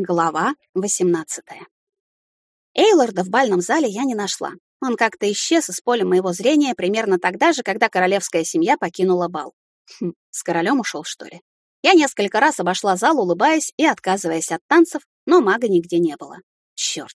Глава 18. Эйлорда в бальном зале я не нашла. Он как-то исчез из поля моего зрения примерно тогда же, когда королевская семья покинула бал. Хм, с королем ушел, что ли? Я несколько раз обошла зал, улыбаясь и отказываясь от танцев, но мага нигде не было. Черт.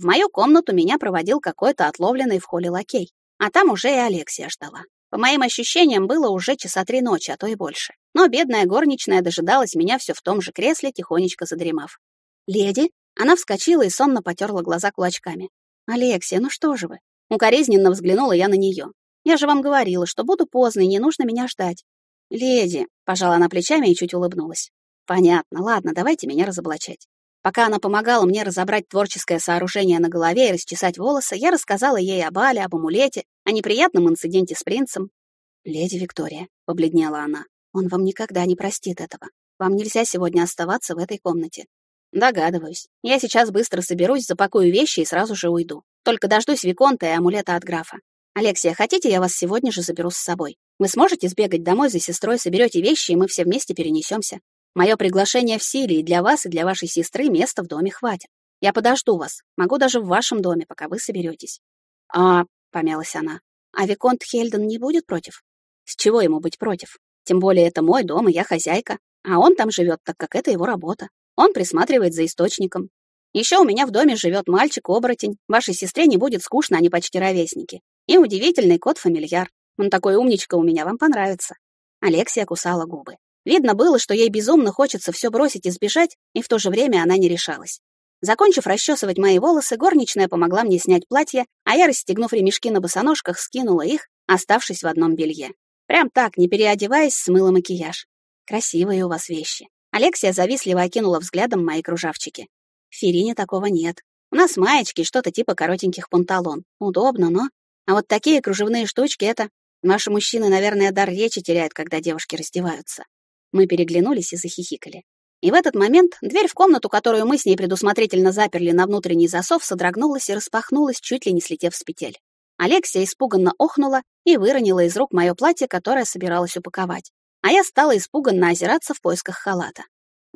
В мою комнату меня проводил какой-то отловленный в холле лакей, а там уже и Алексия ждала. По моим ощущениям, было уже часа три ночи, а то и больше. Но бедная горничная дожидалась меня все в том же кресле, тихонечко задремав. «Леди?» Она вскочила и сонно потерла глаза кулачками. «Алексия, ну что же вы?» Укоризненно взглянула я на нее. «Я же вам говорила, что буду поздно и не нужно меня ждать». «Леди», — пожала она плечами и чуть улыбнулась. «Понятно, ладно, давайте меня разоблачать». Пока она помогала мне разобрать творческое сооружение на голове и расчесать волосы, я рассказала ей об Але, об амулете, о неприятном инциденте с принцем. «Леди Виктория», — побледнела она, — «он вам никогда не простит этого. Вам нельзя сегодня оставаться в этой комнате. Догадываюсь. Я сейчас быстро соберусь, запакую вещи и сразу же уйду. Только дождусь Виконта и амулета от графа. Алексия, хотите, я вас сегодня же заберу с собой? Вы сможете сбегать домой за сестрой, соберете вещи, и мы все вместе перенесемся. Мое приглашение в силе, и для вас, и для вашей сестры места в доме хватит. Я подожду вас. Могу даже в вашем доме, пока вы соберетесь. А, помялась она. А Виконт Хельден не будет против? С чего ему быть против? Тем более это мой дом, и я хозяйка. А он там живет, так как это его работа. Он присматривает за источником. Еще у меня в доме живет мальчик-оборотень. Вашей сестре не будет скучно, они почти ровесники. И удивительный кот-фамильяр. Он такой умничка у меня, вам понравится. Алексия кусала губы. Видно было, что ей безумно хочется все бросить и сбежать, и в то же время она не решалась. Закончив расчесывать мои волосы, горничная помогла мне снять платье, а я, расстегнув ремешки на босоножках, скинула их, оставшись в одном белье. Прям так, не переодеваясь, смыла макияж. Красивые у вас вещи. Алексия завистливо окинула взглядом мои кружавчики. В Ферине такого нет. У нас маечки, что-то типа коротеньких панталон. Удобно, но... А вот такие кружевные штучки — это... Наши мужчины, наверное, дар речи теряют, когда девушки раздеваются. Мы переглянулись и захихикали. И в этот момент дверь в комнату, которую мы с ней предусмотрительно заперли на внутренний засов, содрогнулась и распахнулась, чуть ли не слетев с петель. Алексия испуганно охнула и выронила из рук мое платье, которое собиралась упаковать а я стала испуганно озираться в поисках халата.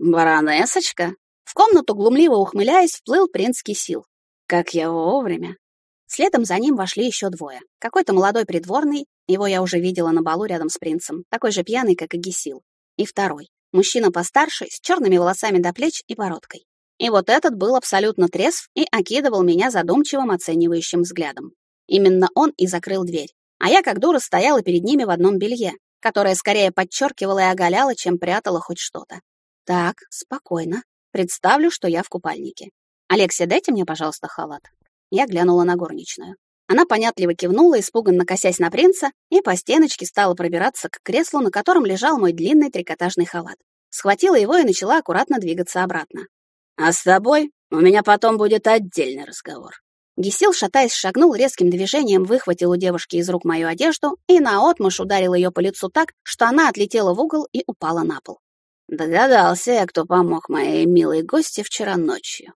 «Баронесочка!» В комнату, глумливо ухмыляясь, вплыл принц Кисил. «Как я вовремя!» Следом за ним вошли еще двое. Какой-то молодой придворный, его я уже видела на балу рядом с принцем, такой же пьяный, как и Гисил. И второй, мужчина постарше, с черными волосами до плеч и бородкой. И вот этот был абсолютно трезв и окидывал меня задумчивым оценивающим взглядом. Именно он и закрыл дверь. А я, как дура, стояла перед ними в одном белье, которая скорее подчеркивала и оголяла, чем прятала хоть что-то. Так, спокойно. Представлю, что я в купальнике. Алексия, дайте мне, пожалуйста, халат. Я глянула на горничную. Она понятливо кивнула, испуганно косясь на принца, и по стеночке стала пробираться к креслу, на котором лежал мой длинный трикотажный халат. Схватила его и начала аккуратно двигаться обратно. «А с тобой у меня потом будет отдельный разговор», Гесил, шатаясь, шагнул резким движением, выхватил у девушки из рук мою одежду и наотмашь ударил ее по лицу так, что она отлетела в угол и упала на пол. Догадался я, кто помог моей милой гости вчера ночью.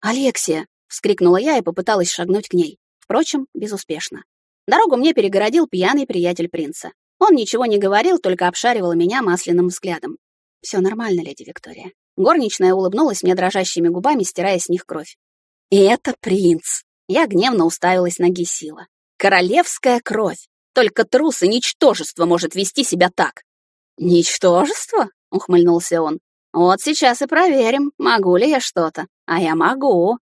«Алексия!» — вскрикнула я и попыталась шагнуть к ней. Впрочем, безуспешно. Дорогу мне перегородил пьяный приятель принца. Он ничего не говорил, только обшаривал меня масляным взглядом. Все нормально, леди Виктория». Горничная улыбнулась мне дрожащими губами, стирая с них кровь. «И это принц!» Я гневно уставилась на Гесила. Королевская кровь. Только трус и ничтожество может вести себя так. Ничтожество? Ухмыльнулся он. Вот сейчас и проверим, могу ли я что-то. А я могу.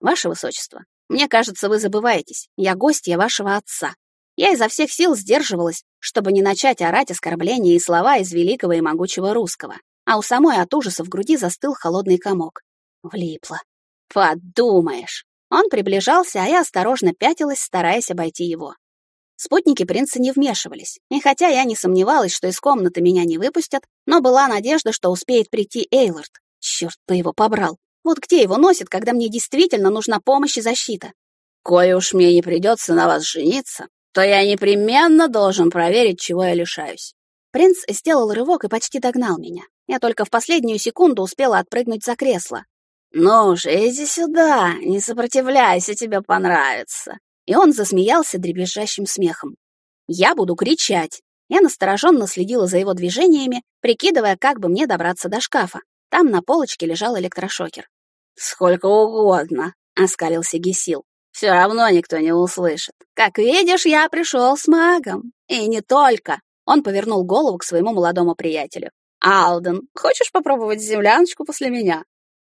Ваше высочество, мне кажется, вы забываетесь. Я гостья вашего отца. Я изо всех сил сдерживалась, чтобы не начать орать оскорбления и слова из великого и могучего русского. А у самой от ужаса в груди застыл холодный комок. Влипла. Подумаешь. Он приближался, а я осторожно пятилась, стараясь обойти его. Спутники принца не вмешивались, и хотя я не сомневалась, что из комнаты меня не выпустят, но была надежда, что успеет прийти Эйлорд. Черт бы его побрал. Вот где его носит, когда мне действительно нужна помощь и защита? Кое уж мне не придется на вас жениться, то я непременно должен проверить, чего я лишаюсь. Принц сделал рывок и почти догнал меня. Я только в последнюю секунду успела отпрыгнуть за кресло, «Ну же, иди сюда, не сопротивляйся, тебе понравится». И он засмеялся дребезжащим смехом. «Я буду кричать». Я настороженно следила за его движениями, прикидывая, как бы мне добраться до шкафа. Там на полочке лежал электрошокер. Сколько угодно, оскалился Гесил. Все равно никто не услышит. Как видишь, я пришел с магом. И не только. Он повернул голову к своему молодому приятелю. «Алден, хочешь попробовать земляночку после меня?»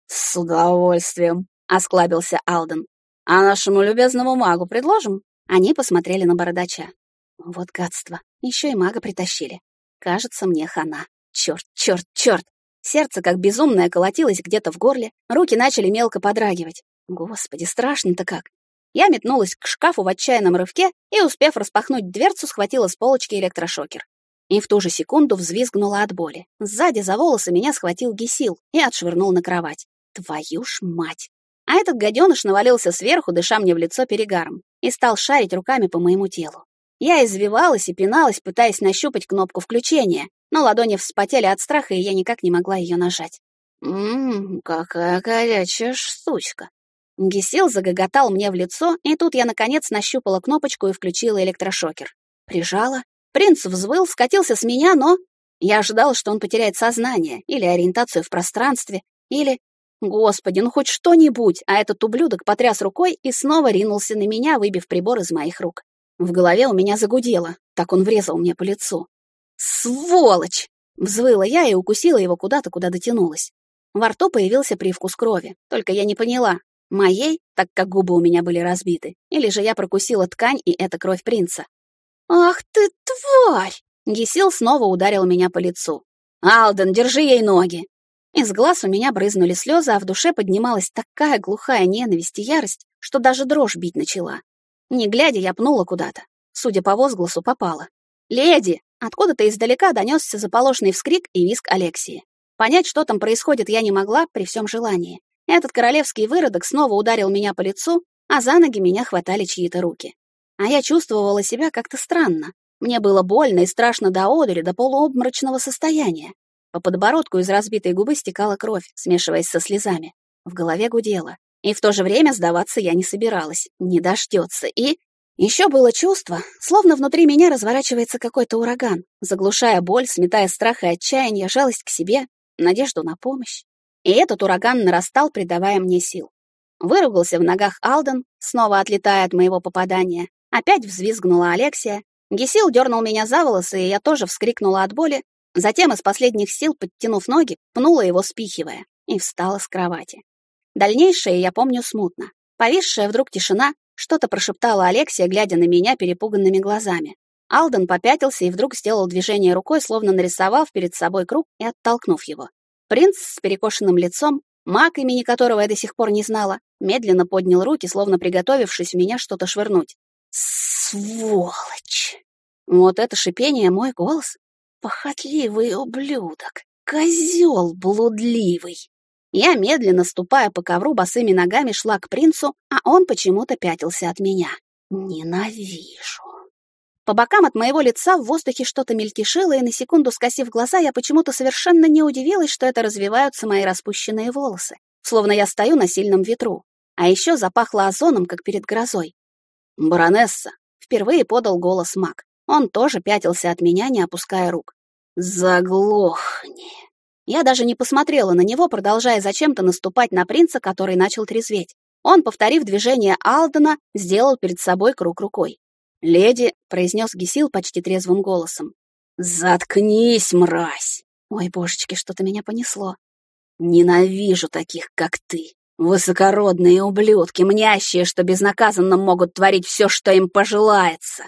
«С удовольствием», — осклабился Алден. «А нашему любезному магу предложим?» Они посмотрели на бородача. Вот гадство. Еще и мага притащили. Кажется, мне хана. Черт, черт, черт. Сердце, как безумное, колотилось где-то в горле, руки начали мелко подрагивать. Господи, страшно-то как. Я метнулась к шкафу в отчаянном рывке и, успев распахнуть дверцу, схватила с полочки электрошокер. И в ту же секунду взвизгнула от боли. Сзади за волосы меня схватил Гесил и отшвырнул на кровать. Твою ж мать! А этот гаденыш навалился сверху, дыша мне в лицо перегаром, и стал шарить руками по моему телу. Я извивалась и пиналась, пытаясь нащупать кнопку включения, но ладони вспотели от страха, и я никак не могла ее нажать. «Ммм, какая горячая штучка!» Гесил загоготал мне в лицо, и тут я, наконец, нащупала кнопочку и включила электрошокер. Прижала. Принц взвыл, скатился с меня, но... Я ожидала, что он потеряет сознание, или ориентацию в пространстве, или... Господи, ну хоть что-нибудь, а этот ублюдок потряс рукой и снова ринулся на меня, выбив прибор из моих рук. В голове у меня загудело, так он врезал мне по лицу. «Сволочь!» — взвыла я и укусила его куда-то, куда дотянулась. Во рту появился привкус крови, только я не поняла, моей, так как губы у меня были разбиты, или же я прокусила ткань, и это кровь принца. «Ах ты, тварь!» Гесил снова ударил меня по лицу. «Алден, держи ей ноги!» Из глаз у меня брызнули слезы, а в душе поднималась такая глухая ненависть и ярость, что даже дрожь бить начала. Не глядя, я пнула куда-то. Судя по возгласу, попала. «Леди!» Откуда-то издалека донесся заполошный вскрик и визг Алексии. Понять, что там происходит, я не могла при всем желании. Этот королевский выродок снова ударил меня по лицу, а за ноги меня хватали чьи-то руки. А я чувствовала себя как-то странно. Мне было больно и страшно до одури, до полуобморочного состояния. По подбородку из разбитой губы стекала кровь, смешиваясь со слезами. В голове гудело. И в то же время сдаваться я не собиралась. Не дождется. И... Еще было чувство, словно внутри меня разворачивается какой-то ураган, заглушая боль, сметая страх и отчаяние, жалость к себе, надежду на помощь. И этот ураган нарастал, придавая мне сил. Выругался в ногах Алден, снова отлетая от моего попадания. Опять взвизгнула Алексия. Гесил дернул меня за волосы, и я тоже вскрикнула от боли, Затем из последних сил, подтянув ноги, пнула его, спихивая, и встала с кровати. Дальнейшее я помню смутно. Повисшая вдруг тишина, что-то прошептала Алексия, глядя на меня перепуганными глазами. Алден попятился и вдруг сделал движение рукой, словно нарисовав перед собой круг и оттолкнув его. Принц с перекошенным лицом, маг, имени которого я до сих пор не знала, медленно поднял руки, словно приготовившись в меня что-то швырнуть. «Сволочь!» Вот это шипение — мой голос. Похотливый ублюдок, козел блудливый. Я, медленно ступая по ковру босыми ногами, шла к принцу, а он почему-то пятился от меня. Ненавижу. По бокам от моего лица в воздухе что-то мельтешило, и на секунду скосив глаза, я почему-то совершенно не удивилась, что это развиваются мои распущенные волосы, словно я стою на сильном ветру. А еще запахло озоном, как перед грозой. «Баронесса!» — впервые подал голос маг. Он тоже пятился от меня, не опуская рук. «Заглохни!» Я даже не посмотрела на него, продолжая зачем-то наступать на принца, который начал трезветь. Он, повторив движение Алдена, сделал перед собой круг рукой. «Леди», — произнес Гесил почти трезвым голосом. «Заткнись, мразь!» Ой, божечки, что-то меня понесло. «Ненавижу таких, как ты. Высокородные ублюдки, мнящие, что безнаказанно могут творить все, что им пожелается.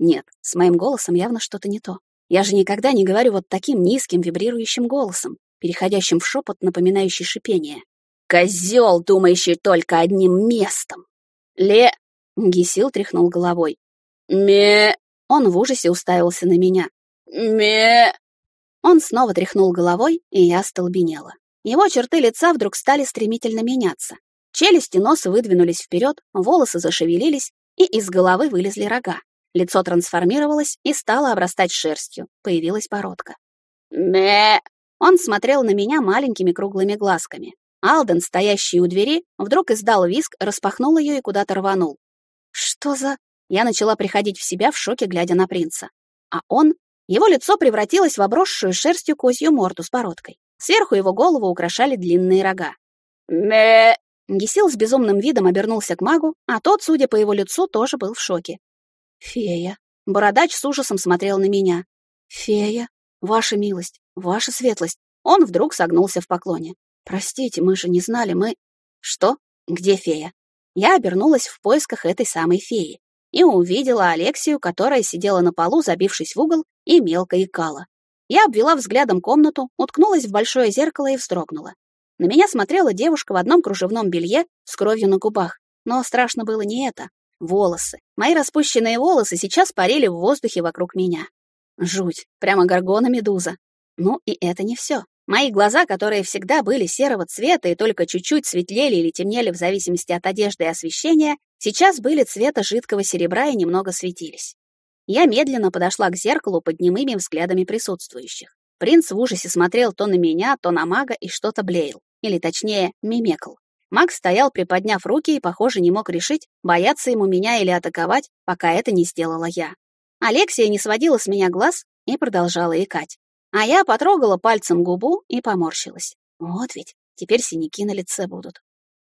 Нет, с моим голосом явно что-то не то. Я же никогда не говорю вот таким низким вибрирующим голосом, переходящим в шепот, напоминающий шипение. Козел, думающий только одним местом. Ле... Гисил тряхнул головой. Ме... Он в ужасе уставился на меня. Ме... Он снова тряхнул головой, и я столбенела. Его черты лица вдруг стали стремительно меняться. Челюсти носа выдвинулись вперед, волосы зашевелились, и из головы вылезли рога. Лицо трансформировалось и стало обрастать шерстью. Появилась бородка. «Мэ!» Он смотрел на меня маленькими круглыми глазками. Алден, стоящий у двери, вдруг издал виск, распахнул ее и куда-то рванул. «Что за...» Я начала приходить в себя в шоке, глядя на принца. А он... Его лицо превратилось в обросшую шерстью козью морду с бородкой. Сверху его голову украшали длинные рога. Мэ. Гесил с безумным видом обернулся к магу, а тот, судя по его лицу, тоже был в шоке. «Фея». Бородач с ужасом смотрел на меня. «Фея, ваша милость, ваша светлость». Он вдруг согнулся в поклоне. «Простите, мы же не знали, мы...» «Что? Где фея?» Я обернулась в поисках этой самой феи и увидела Алексию, которая сидела на полу, забившись в угол, и мелко икала. Я обвела взглядом комнату, уткнулась в большое зеркало и вздрогнула. На меня смотрела девушка в одном кружевном белье с кровью на губах. Но страшно было не это. Волосы. Мои распущенные волосы сейчас парили в воздухе вокруг меня. Жуть. Прямо горгона-медуза. Ну и это не все. Мои глаза, которые всегда были серого цвета и только чуть-чуть светлели или темнели в зависимости от одежды и освещения, сейчас были цвета жидкого серебра и немного светились. Я медленно подошла к зеркалу под немыми взглядами присутствующих. Принц в ужасе смотрел то на меня, то на мага и что-то блеял, или точнее, мимекал. Маг стоял, приподняв руки, и, похоже, не мог решить, бояться ему меня или атаковать, пока это не сделала я. Алексия не сводила с меня глаз и продолжала икать. А я потрогала пальцем губу и поморщилась. Вот ведь, теперь синяки на лице будут.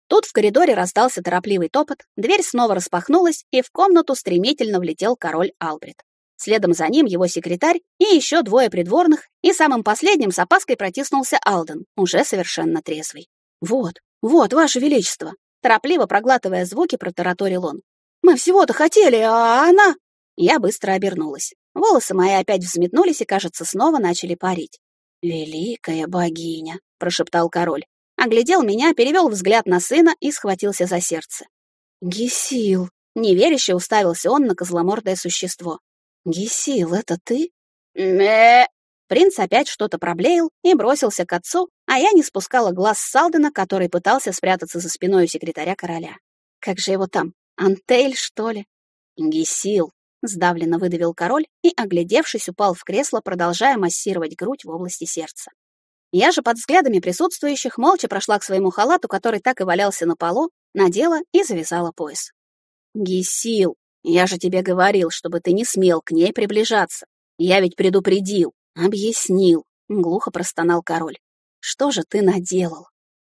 Тут в коридоре раздался торопливый топот, дверь снова распахнулась, и в комнату стремительно влетел король Албрит. Следом за ним его секретарь и еще двое придворных, и самым последним с опаской протиснулся Алден, уже совершенно трезвый. «Вот, вот, ваше величество!» Торопливо проглатывая звуки, протараторил он. «Мы всего-то хотели, а она...» Я быстро обернулась. Волосы мои опять взметнулись и, кажется, снова начали парить. «Великая богиня!» — прошептал король. Оглядел меня, перевел взгляд на сына и схватился за сердце. «Гесил!» — неверяще уставился он на козломордое существо. «Гесил, это ты?» «Мэ!» Принц опять что-то проблеял и бросился к отцу, а я не спускала глаз с Салдена, который пытался спрятаться за спиной у секретаря короля. «Как же его там? Антейль, что ли?» «Гесил!» — сдавленно выдавил король и, оглядевшись, упал в кресло, продолжая массировать грудь в области сердца. Я же под взглядами присутствующих молча прошла к своему халату, который так и валялся на полу, надела и завязала пояс. «Гесил, я же тебе говорил, чтобы ты не смел к ней приближаться. Я ведь предупредил, объяснил», — глухо простонал король. «Что же ты наделал?»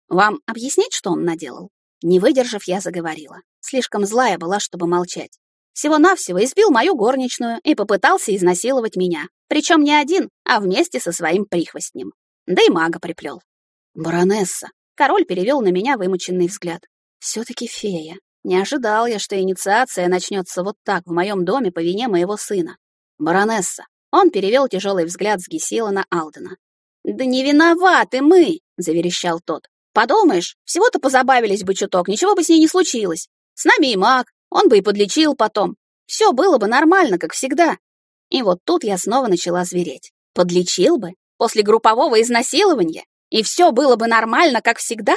«Вам объяснить, что он наделал?» Не выдержав, я заговорила. Слишком злая была, чтобы молчать. Всего-навсего избил мою горничную и попытался изнасиловать меня. Причем не один, а вместе со своим прихвостнем да и мага приплел. «Баронесса!» — король перевел на меня вымученный взгляд. «Все-таки фея. Не ожидал я, что инициация начнется вот так в моем доме по вине моего сына. Баронесса!» Он перевел тяжелый взгляд с Гесила на Алдена. «Да не виноваты мы!» — заверещал тот. «Подумаешь, всего-то позабавились бы чуток, ничего бы с ней не случилось. С нами и маг, он бы и подлечил потом. Все было бы нормально, как всегда». И вот тут я снова начала звереть. Подлечил бы? после группового изнасилования, и все было бы нормально, как всегда?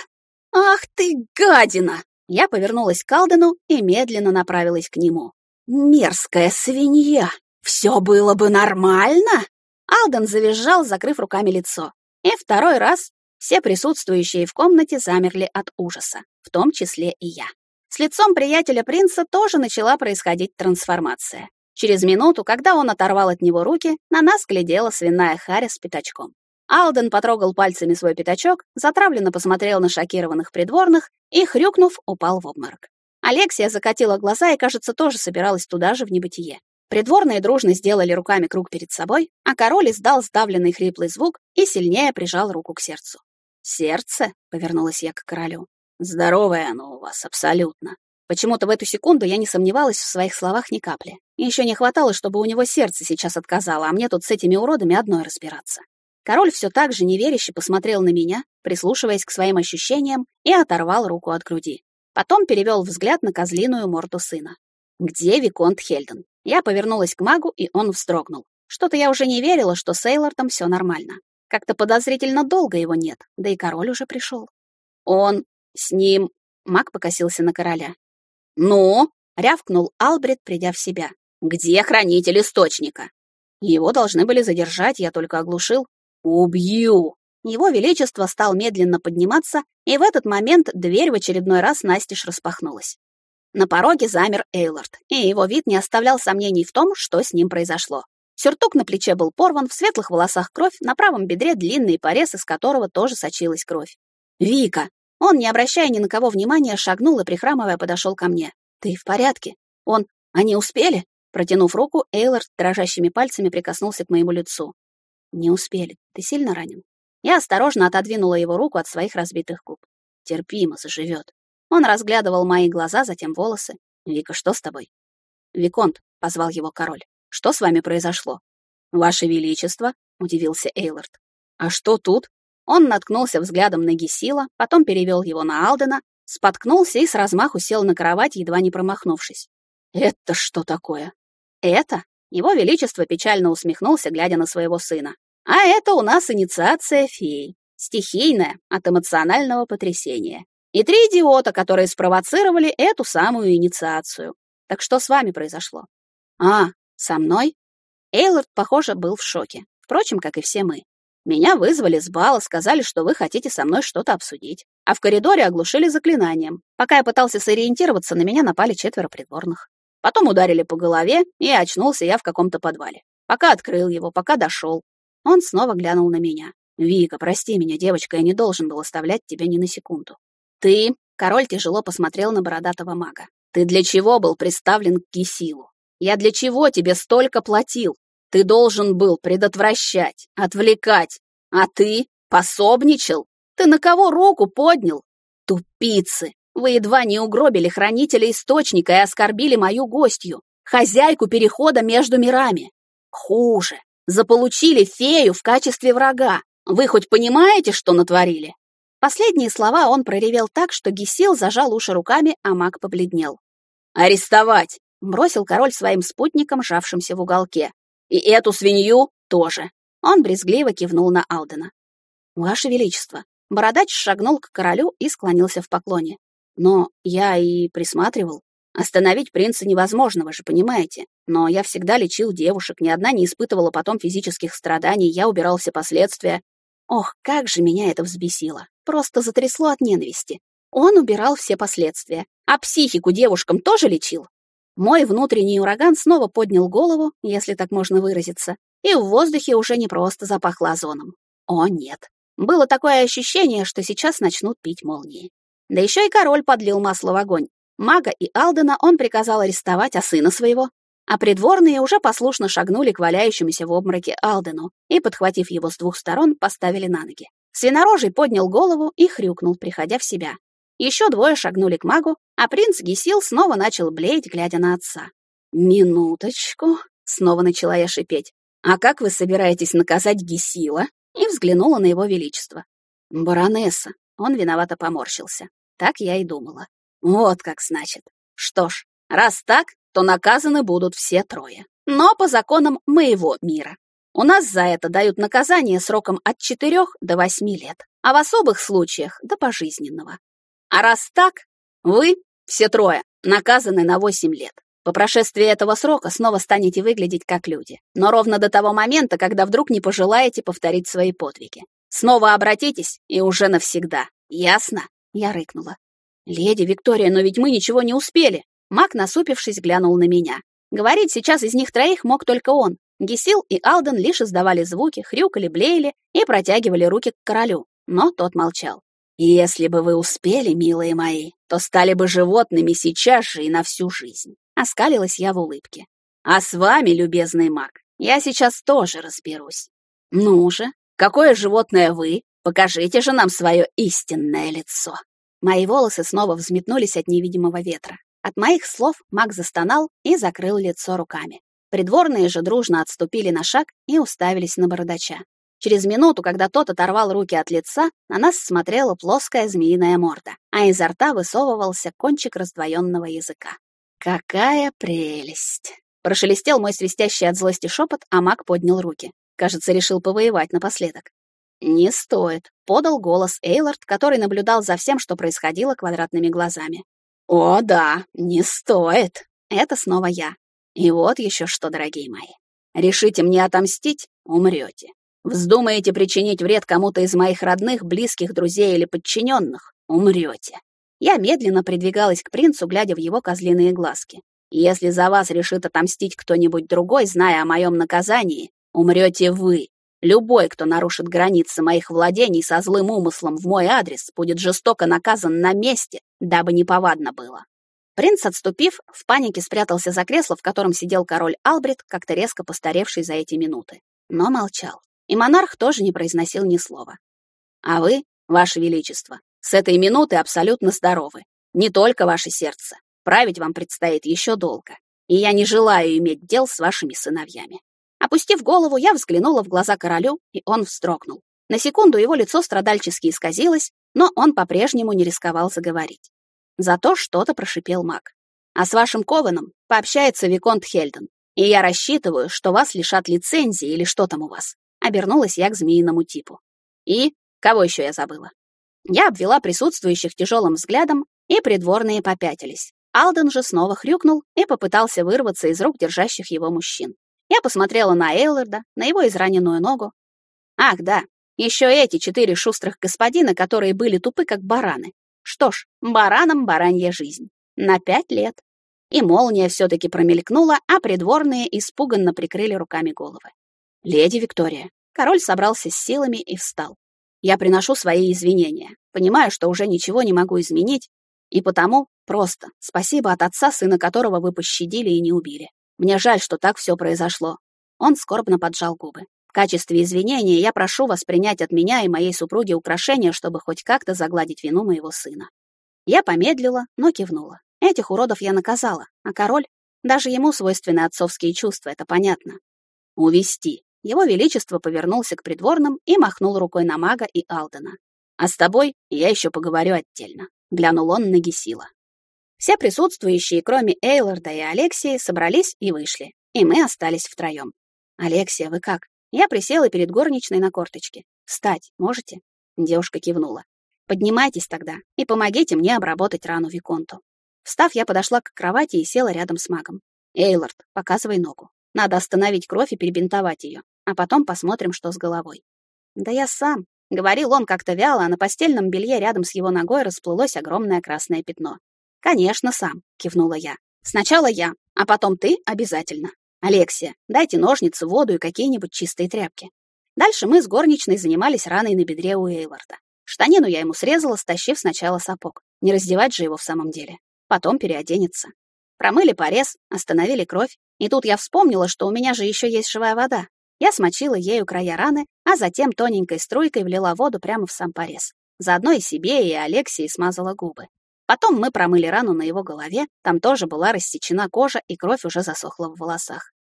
Ах ты, гадина! Я повернулась к Алдену и медленно направилась к нему. Мерзкая свинья! Все было бы нормально? Алден завизжал, закрыв руками лицо. И второй раз все присутствующие в комнате замерли от ужаса, в том числе и я. С лицом приятеля принца тоже начала происходить трансформация. Через минуту, когда он оторвал от него руки, на нас глядела свиная харя с пятачком. Алден потрогал пальцами свой пятачок, затравленно посмотрел на шокированных придворных и, хрюкнув, упал в обморок. Алексия закатила глаза и, кажется, тоже собиралась туда же в небытие. Придворные дружно сделали руками круг перед собой, а король издал сдавленный хриплый звук и сильнее прижал руку к сердцу. «Сердце?» — повернулась я к королю. «Здоровое оно у вас, абсолютно. Почему-то в эту секунду я не сомневалась в своих словах ни капли. Еще не хватало, чтобы у него сердце сейчас отказало, а мне тут с этими уродами одной разбираться. Король все так же неверяще посмотрел на меня, прислушиваясь к своим ощущениям, и оторвал руку от груди. Потом перевел взгляд на козлиную морду сына. «Где Виконт Хельден?» Я повернулась к магу, и он вздрогнул. Что-то я уже не верила, что с Эйлортом все нормально. Как-то подозрительно долго его нет, да и король уже пришел. «Он... с ним...» Маг покосился на короля. «Ну?» — рявкнул Албрет, придя в себя. «Где хранитель источника?» Его должны были задержать, я только оглушил. «Убью!» Его Величество стал медленно подниматься, и в этот момент дверь в очередной раз настежь распахнулась. На пороге замер Эйлорд, и его вид не оставлял сомнений в том, что с ним произошло. Сюртук на плече был порван, в светлых волосах кровь, на правом бедре длинный порез, из которого тоже сочилась кровь. «Вика!» Он, не обращая ни на кого внимания, шагнул и, прихрамывая, подошел ко мне. «Ты в порядке?» Он... «Они успели?» Протянув руку, Эйлор дрожащими пальцами прикоснулся к моему лицу. «Не успели. Ты сильно ранен?» Я осторожно отодвинула его руку от своих разбитых губ. Терпимо заживет. Он разглядывал мои глаза, затем волосы. «Вика, что с тобой?» «Виконт», — позвал его король. «Что с вами произошло?» «Ваше Величество», — удивился Эйлорд. «А что тут?» Он наткнулся взглядом на Гесила, потом перевел его на Алдена, споткнулся и с размаху сел на кровать, едва не промахнувшись. «Это что такое?» «Это?» Его Величество печально усмехнулся, глядя на своего сына. «А это у нас инициация феи. Стихийная, от эмоционального потрясения. И три идиота, которые спровоцировали эту самую инициацию. Так что с вами произошло?» «А, со мной?» Эйлорд, похоже, был в шоке. Впрочем, как и все мы. Меня вызвали с бала, сказали, что вы хотите со мной что-то обсудить. А в коридоре оглушили заклинанием. Пока я пытался сориентироваться, на меня напали четверо придворных. Потом ударили по голове, и очнулся я в каком-то подвале. Пока открыл его, пока дошел. Он снова глянул на меня. «Вика, прости меня, девочка, я не должен был оставлять тебя ни на секунду». «Ты...» — король тяжело посмотрел на бородатого мага. «Ты для чего был приставлен к Кисилу? Я для чего тебе столько платил? Ты должен был предотвращать, отвлекать. А ты пособничал? Ты на кого руку поднял? Тупицы! Вы едва не угробили хранителя источника и оскорбили мою гостью, хозяйку перехода между мирами. Хуже. Заполучили фею в качестве врага. Вы хоть понимаете, что натворили? Последние слова он проревел так, что Гесил зажал уши руками, а маг побледнел. «Арестовать!» — бросил король своим спутникам, жавшимся в уголке. И эту свинью тоже. Он брезгливо кивнул на Алдена. Ваше Величество. Бородач шагнул к королю и склонился в поклоне. Но я и присматривал. Остановить принца невозможно, вы же понимаете. Но я всегда лечил девушек, ни одна не испытывала потом физических страданий, я убирал все последствия. Ох, как же меня это взбесило. Просто затрясло от ненависти. Он убирал все последствия. А психику девушкам тоже лечил? Мой внутренний ураган снова поднял голову, если так можно выразиться, и в воздухе уже не просто запахло озоном. О, нет. Было такое ощущение, что сейчас начнут пить молнии. Да еще и король подлил масло в огонь. Мага и Алдена он приказал арестовать, а сына своего. А придворные уже послушно шагнули к валяющемуся в обмороке Алдену и, подхватив его с двух сторон, поставили на ноги. Свинорожий поднял голову и хрюкнул, приходя в себя. Еще двое шагнули к магу, а принц Гесил снова начал блеять, глядя на отца. «Минуточку», — снова начала я шипеть. «А как вы собираетесь наказать Гесила?» И взглянула на его величество. «Баронесса». Он виновато поморщился. Так я и думала. «Вот как значит. Что ж, раз так, то наказаны будут все трое. Но по законам моего мира. У нас за это дают наказание сроком от четырех до восьми лет, а в особых случаях — до пожизненного. А раз так, вы, все трое, наказаны на восемь лет. По прошествии этого срока снова станете выглядеть как люди, но ровно до того момента, когда вдруг не пожелаете повторить свои подвиги. Снова обратитесь, и уже навсегда. Ясно?» Я рыкнула. «Леди Виктория, но ведь мы ничего не успели!» Мак, насупившись, глянул на меня. Говорить сейчас из них троих мог только он. Гесил и Алден лишь издавали звуки, хрюкали, блеяли и протягивали руки к королю, но тот молчал. «Если бы вы успели, милые мои, то стали бы животными сейчас же и на всю жизнь», — оскалилась я в улыбке. «А с вами, любезный маг, я сейчас тоже разберусь. Ну же, какое животное вы? Покажите же нам свое истинное лицо». Мои волосы снова взметнулись от невидимого ветра. От моих слов маг застонал и закрыл лицо руками. Придворные же дружно отступили на шаг и уставились на бородача. Через минуту, когда тот оторвал руки от лица, на нас смотрела плоская змеиная морда, а изо рта высовывался кончик раздвоенного языка. «Какая прелесть!» Прошелестел мой свистящий от злости шепот, а маг поднял руки. Кажется, решил повоевать напоследок. «Не стоит», — подал голос Эйлорд, который наблюдал за всем, что происходило квадратными глазами. «О, да, не стоит!» Это снова я. И вот еще что, дорогие мои. Решите мне отомстить — умрете. Вздумаете причинить вред кому-то из моих родных, близких, друзей или подчиненных — умрете. Я медленно придвигалась к принцу, глядя в его козлиные глазки. Если за вас решит отомстить кто-нибудь другой, зная о моем наказании, умрете вы. Любой, кто нарушит границы моих владений со злым умыслом в мой адрес, будет жестоко наказан на месте, дабы неповадно было. Принц, отступив, в панике спрятался за кресло, в котором сидел король Албрит, как-то резко постаревший за эти минуты. Но молчал. И монарх тоже не произносил ни слова. А вы, ваше величество, с этой минуты абсолютно здоровы. Не только ваше сердце. Править вам предстоит еще долго. И я не желаю иметь дел с вашими сыновьями. Опустив голову, я взглянула в глаза королю, и он вздрогнул. На секунду его лицо страдальчески исказилось, но он по-прежнему не рисковал заговорить. Зато что-то прошипел маг. А с вашим Кованом пообщается Виконт Хельден. И я рассчитываю, что вас лишат лицензии или что там у вас. Обернулась я к змеиному типу. И кого еще я забыла? Я обвела присутствующих тяжелым взглядом, и придворные попятились. Алден же снова хрюкнул и попытался вырваться из рук держащих его мужчин. Я посмотрела на Эйларда, на его израненную ногу. Ах, да, еще эти четыре шустрых господина, которые были тупы, как бараны. Что ж, баранам баранья жизнь. На пять лет. И молния все-таки промелькнула, а придворные испуганно прикрыли руками головы. «Леди Виктория». Король собрался с силами и встал. «Я приношу свои извинения. Понимаю, что уже ничего не могу изменить, и потому просто спасибо от отца, сына которого вы пощадили и не убили. Мне жаль, что так все произошло. Он скорбно поджал губы. В качестве извинения я прошу вас принять от меня и моей супруги украшения, чтобы хоть как-то загладить вину моего сына. Я помедлила, но кивнула. Этих уродов я наказала, а король, даже ему свойственны отцовские чувства, это понятно. Увести. Его величество повернулся к придворным и махнул рукой на мага и Алдена. А с тобой я еще поговорю отдельно. Глянул он на Гесила. Все присутствующие, кроме Эйлорда и Алексии, собрались и вышли, и мы остались втроем. «Алексия, вы как?» Я присела перед горничной на корточке. «Встать можете?» Девушка кивнула. «Поднимайтесь тогда и помогите мне обработать рану Виконту». Встав, я подошла к кровати и села рядом с магом. «Эйлорд, показывай ногу. Надо остановить кровь и перебинтовать ее, а потом посмотрим, что с головой». «Да я сам», — говорил он как-то вяло, а на постельном белье рядом с его ногой расплылось огромное красное пятно. «Конечно, сам», — кивнула я. «Сначала я, а потом ты обязательно. Алексия, дайте ножницы, воду и какие-нибудь чистые тряпки». Дальше мы с горничной занимались раной на бедре у Эйварда. Штанину я ему срезала, стащив сначала сапог. Не раздевать же его в самом деле. Потом переоденется. Промыли порез, остановили кровь. И тут я вспомнила, что у меня же еще есть живая вода. Я смочила ею края раны, а затем тоненькой струйкой влила воду прямо в сам порез. Заодно и себе, и Алексии смазала губы. Потом мы промыли рану на его голове, там тоже была рассечена кожа, и кровь уже засохла в волосах.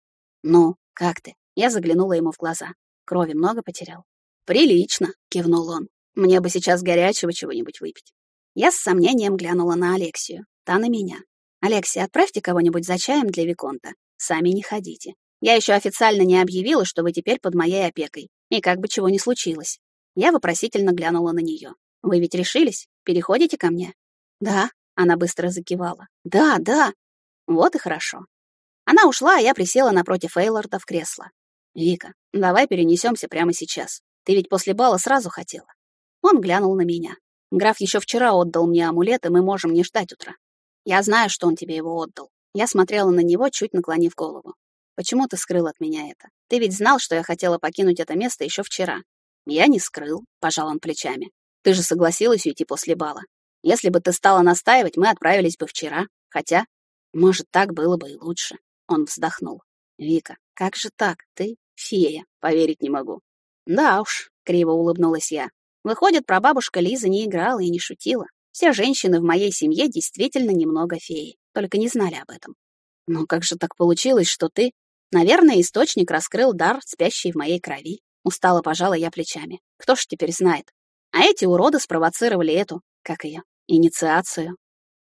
«Ну, как ты?» Я заглянула ему в глаза. Крови много потерял. «Прилично», — кивнул он. «Мне бы сейчас горячего чего-нибудь выпить». Я с сомнением глянула на Алексию, та на меня. «Алексия, отправьте кого-нибудь за чаем для Виконта. Сами не ходите. Я еще официально не объявила, что вы теперь под моей опекой. И как бы чего ни случилось». Я вопросительно глянула на нее. «Вы ведь решились? Переходите ко мне?» «Да», — она быстро закивала. «Да, да». Вот и хорошо. Она ушла, а я присела напротив Эйлорда в кресло. «Вика, давай перенесемся прямо сейчас. Ты ведь после бала сразу хотела». Он глянул на меня. «Граф еще вчера отдал мне амулет, и мы можем не ждать утра. Я знаю, что он тебе его отдал». Я смотрела на него, чуть наклонив голову. «Почему ты скрыл от меня это? Ты ведь знал, что я хотела покинуть это место еще вчера». «Я не скрыл», — пожал он плечами. «Ты же согласилась уйти после бала. Если бы ты стала настаивать, мы отправились бы вчера. Хотя, может, так было бы и лучше. Он вздохнул. Вика, как же так? Ты фея, поверить не могу. Да уж, криво улыбнулась я. Выходит, прабабушка Лиза не играла и не шутила. Все женщины в моей семье действительно немного феи, только не знали об этом. Но как же так получилось, что ты... Наверное, источник раскрыл дар, спящий в моей крови. Устала, пожала я плечами. Кто ж теперь знает? А эти уроды спровоцировали эту, как ее, инициацию.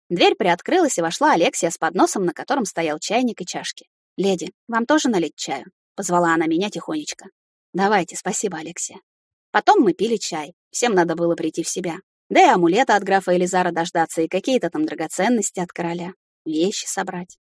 Дверь приоткрылась, и вошла Алексия с подносом, на котором стоял чайник и чашки. «Леди, вам тоже налить чаю?» — позвала она меня тихонечко. «Давайте, спасибо, Алексия». Потом мы пили чай. Всем надо было прийти в себя. Да и амулета от графа Элизара дождаться, и какие-то там драгоценности от короля. Вещи собрать.